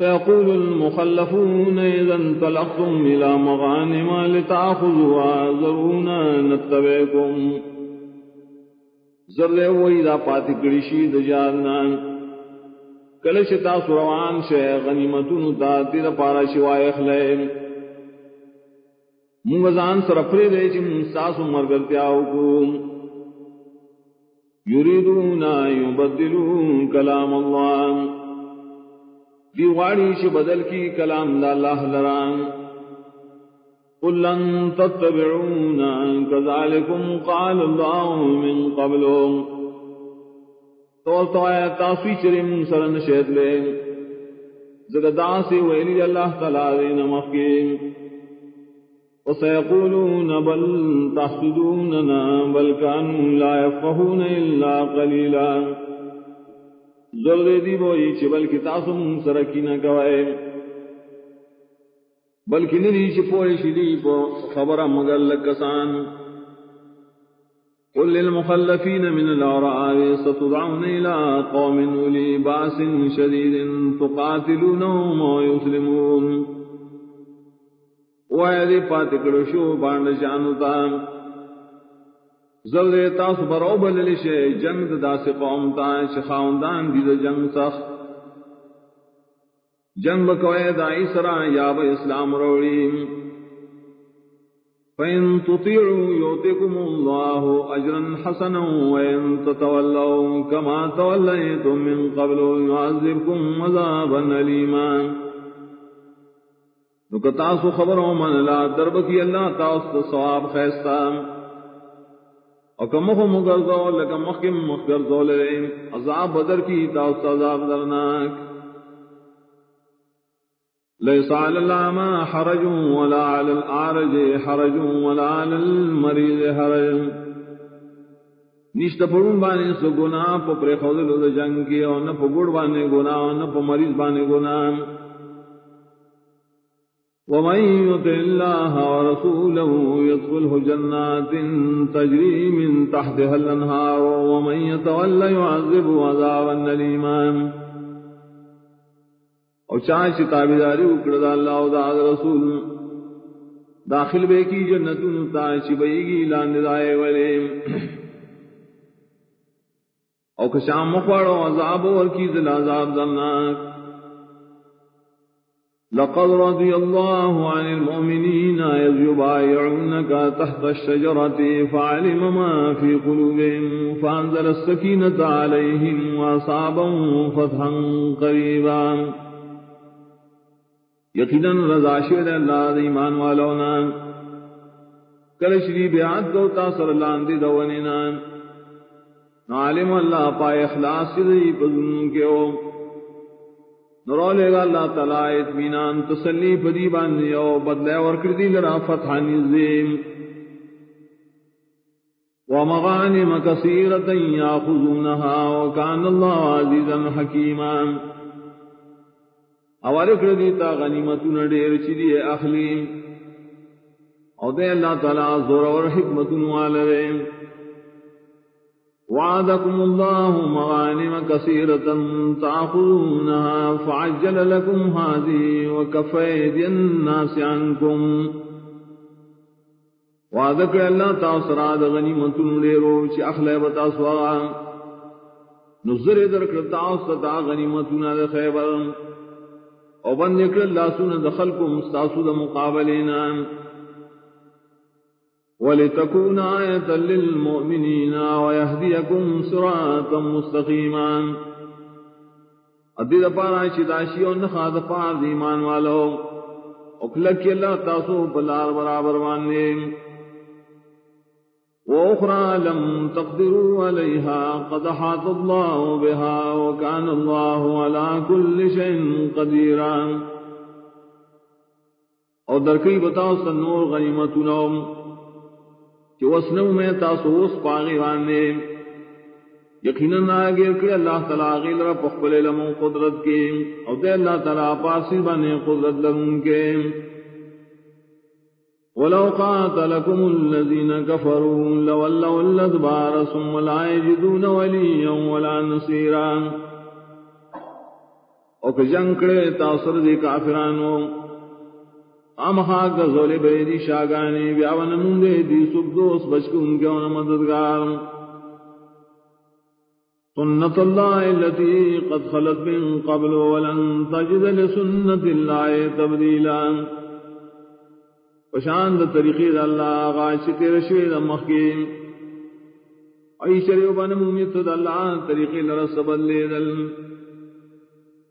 فيقول المخلفون إذا انطلقتم إلى مغانم لتأخذوا ذرونا نتبعكم. ذر وإذا پاتکڑی شید جارنا کلش تاسو روان شے غنیمتونو تا تیر پارا شوائے اخلیم مونگ زان سر اپری دے چی منستاسو مرگرتیاو کو یریدون یبدلون کلام اللہ. دیواری شی بدل کی کلام دا اللہ لران۔ قل لن تتبعونا كذلكم قال الله من قبلهم تول تو آیا تاسوی چرم سرن شہد لے۔ زگدا سے ویلی اللہ تعالی دین مخیم وسيقولون بل تحسدوننا، بل كانوا لا يفقهون إلا قليلا زرد دی بوئی چھ بلکی تاسو من سرکی نہ کوئے. بلکی ندی چھ پوئی شدی پو خبر مگر لکسان. قل للمخلفين من الأعراب ستدعون إلى قوم أولي بأس شديد تقاتلونهم ويسلمون وَيَدِي پاتکڑو شو باند جانتا تاس برو بللشے جنگ دا سے قوم تا شخاوندان دید جنگ سخ جنگ بکوئے دا اسرا یا با اسلام روڑیم فإن تطيعوا يؤتكم الله أجرا حسنا وإن تتولوا كما توليتم من قبل يعذبكم عذابا أليما. نکتاسو خبروں من لا دربکی اللہ تاست صواب اور کمخو مگرزو لکم مخم مخگرزو لرین عذاب بدر کی تاست عذاب درناک۔ ليس على الأعمى حرج ولا على الأعرج حرج ولا على المريض حرج۔ نشت پڑھن بانے سو گناہ، پا پر خوضل دا جنگ کی اور نہ پا گڑ بانے گناہ اور نہ پا مریض بانے گناہ۔ ومن يطع الله ورسوله يدخله جنات تجري من تحتها الانهار ومن يتولى يعذب عذابا اليما اور چاہے چی تابداری اکڑ دا اللہ و دا رسول داخل بے کی جنتون تا چی بئی گی لاند دائے والے. اور کشام مخوڑ عذاب اور کی ذل عذاب درناک لقد رضي الله عن المؤمنين إذ يبايعونك تحت الشجرة فعلم ما في قلوبهم فأنزل السكينة عليهم وأصابهم فتحا قريبا. یقیناً رضا شیر اللہ دا ایمان والونا. کلشری بیعت دو تاثر لاندی دونینا نعلم اللہ پائے اخلاص دی پذن کے ہو نرولے گا اللہ تعالی اتمینان تسلی پدی باندی او بدلے ورکردی لرا فتحانی زیم ومغانم کثیرتا یاخذونها وکان اللہ عزیزا حکیما اوار کردی تا غنیمتون ڈیر چیدی اخلی۔ او دے اللہ تعالی زور اور حکمتون والرے وعدكم الله مغانم كثيرة تأخذونها فعجل لكم هذه وكفيد الناس عنكم. وعدك الله تاثرات غنيمة ليرو چي أخلي بتاسوا نظر درك تاثرات غنيمة لخيبر او بند نکل اللہ سن دخل کو مستاسو دا ولتكون آية للمؤمنين ويهديكم صراطا مستقيما. ادی دپارا چداشی اور نخا دپار دیمان والو. اکلک اللہ تاسو بلار برابر ماننے وأخرى لم تقدروا عليها قد حاط الله بها وكان الله على كل شيء قديرا. اور در کئی بتاؤ سنور غنیمت نوم کہ وسنو میں تاسوس پاغی وانے یقیناً آگے کہ اللہ تعالیٰ غیل را پخبل لمن قدرت کے اور دے اللہ تعالیٰ پاسی بنے قدرت لمن کے۔ ولو قاتلكم الذين كفروا لولوا الأدبار ثم لا يجدون وليا ولا نصيرا۔ او کہ جنگ کرے تاثر دی کافرانو۔ امہا گزولے بے دی شاگانی، بیاون مندے دی سب دوس دوست بچکن کے ان مددگار۔ سنت اللہ التي قد خلت من قبل ولن تجد لسنت اللہ تبدیلا۔ پشاند طریقی دا اللہ غاشی تیر شوید مخیم ای شریو بن دا اللہ طریقی لرس بدلی دل